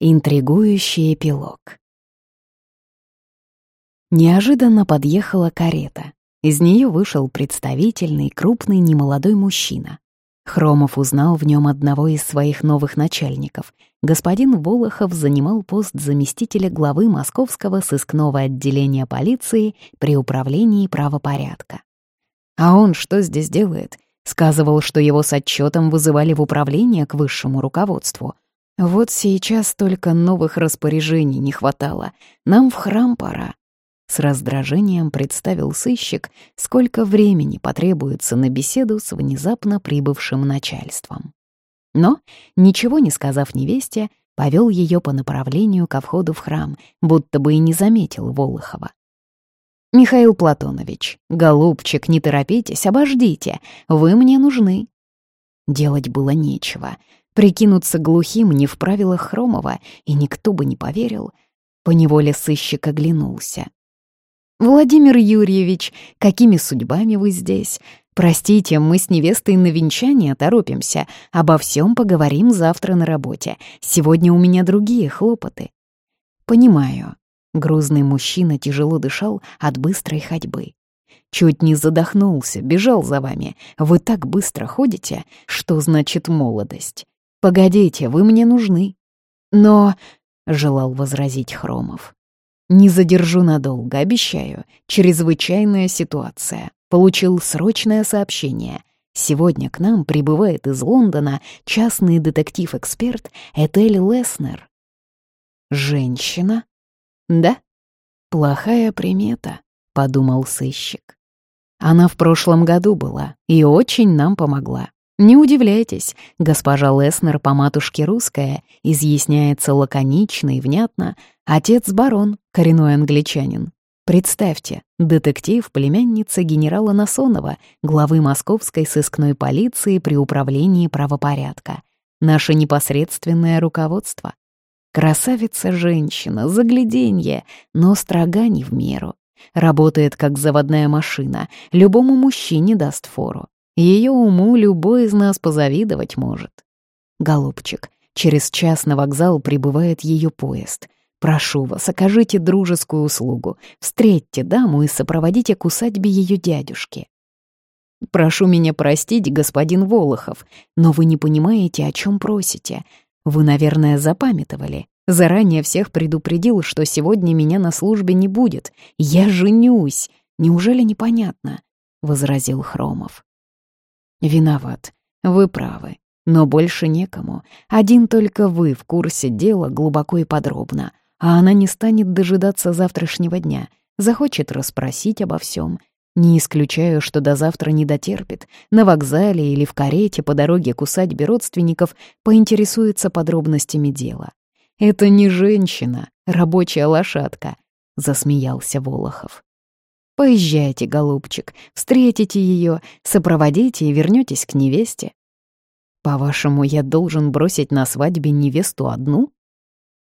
Интригующий эпилог. Неожиданно подъехала карета. Из нее вышел представительный, крупный, немолодой мужчина. Хромов узнал в нем одного из своих новых начальников. Господин Волохов занимал пост заместителя главы Московского сыскного отделения полиции при управлении правопорядка. А он что здесь делает? Сказывал, что его с отчетом вызывали в управление к высшему руководству — вот сейчас только новых распоряжений не хватало. Нам в храм пора. С раздражением представил сыщик, сколько времени потребуется на беседу с внезапно прибывшим начальством. Но, ничего не сказав невесте, повел ее по направлению ко входу в храм, будто бы и не заметил Волохова. «Михаил Платонович, голубчик, не торопитесь, обождите, вы мне нужны». Делать было нечего — Прикинуться глухим не в правилах Хромова, и никто бы не поверил. Поневоле сыщик оглянулся. «Владимир Юрьевич, какими судьбами вы здесь? Простите, мы с невестой на венчание торопимся. Обо всем поговорим завтра на работе. Сегодня у меня другие хлопоты». «Понимаю». Грузный мужчина тяжело дышал от быстрой ходьбы. Чуть не задохнулся, бежал за вами. Вы так быстро ходите, что значит молодость. «Погодите, вы мне нужны». «Но...» — желал возразить Хромов. «Не задержу надолго, обещаю. Чрезвычайная ситуация. Получил срочное сообщение. Сегодня к нам прибывает из Лондона частный детектив-эксперт Этель Леснер». «Женщина?» «Да?» «Плохая примета», — подумал сыщик. Она в прошлом году была и очень нам помогла. Не удивляйтесь, госпожа Леснер по матушке русская, изъясняется лаконично и внятно, отец барон, коренной англичанин. Представьте, детектив племянница генерала Насонова, главы московской сыскной полиции при управлении правопорядка. Наше непосредственное руководство. Красавица-женщина, загляденье, но строга не в меру. Работает как заводная машина, любому мужчине даст фору. Ее уму любой из нас позавидовать может. Голубчик, через час на вокзал прибывает ее поезд. Прошу вас, окажите дружескую услугу. Встретьте даму и сопроводите к усадьбе ее дядюшки. Прошу меня простить, господин Волохов, но вы не понимаете, о чем просите. Вы, наверное, запамятовали. Заранее всех предупредил, что сегодня меня на службе не будет. Я женюсь. Неужели непонятно? — возразил Хромов. Виноват. Вы правы. Но больше некому. Один только вы в курсе дела глубоко и подробно. А она не станет дожидаться завтрашнего дня. Захочет расспросить обо всем. Не исключаю, что до завтра не дотерпит. На вокзале или в карете по дороге к усадьбе родственников поинтересуется подробностями дела. «Это не женщина, рабочая лошадка», — засмеялся Волохов. Поезжайте, голубчик, встретите ее, сопроводите и вернетесь к невесте. По-вашему, я должен бросить на свадьбе невесту одну?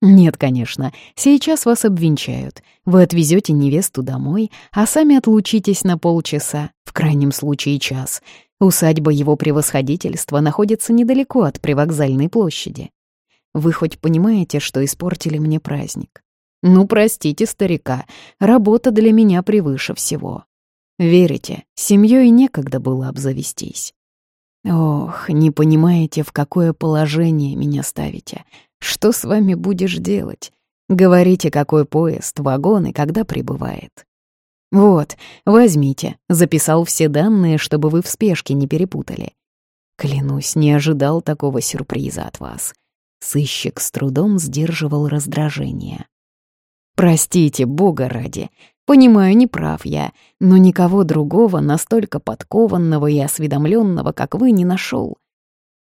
Нет, конечно, сейчас вас обвенчают. Вы отвезете невесту домой, а сами отлучитесь на полчаса, в крайнем случае час. Усадьба его превосходительства находится недалеко от привокзальной площади. Вы хоть понимаете, что испортили мне праздник? Ну, простите старика, работа для меня превыше всего. Верите, семьей некогда было обзавестись. Ох, не понимаете, в какое положение меня ставите. Что с вами будешь делать? Говорите, какой поезд, вагон и когда прибывает. Вот, возьмите, записал все данные, чтобы вы в спешке не перепутали. Клянусь, не ожидал такого сюрприза от вас. Сыщик с трудом сдерживал раздражение. Простите, Бога ради. Понимаю, не прав я, но никого другого настолько подкованного и осведомленного, как вы, не нашел.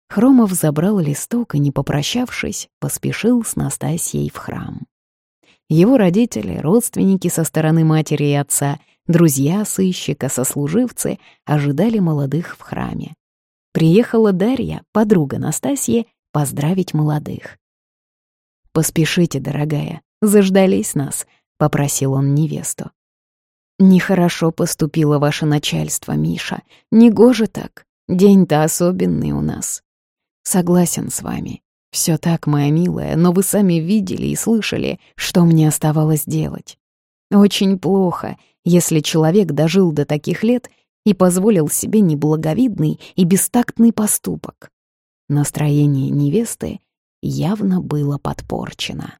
Хромов забрал листок и, не попрощавшись, поспешил с Настасьей в храм. Его родители, родственники со стороны матери и отца, друзья сыщика, сослуживцы ожидали молодых в храме. Приехала Дарья, подруга Настасьи, поздравить молодых. «Поспешите, дорогая, Заждались нас», — попросил он невесту. «Нехорошо поступило ваше начальство, Миша. Негоже так. День-то особенный у нас». «Согласен с вами. Все так, моя милая, но вы сами видели и слышали, что мне оставалось делать. Очень плохо, если человек дожил до таких лет и позволил себе неблаговидный и бестактный поступок. Настроение невесты явно было подпорчено.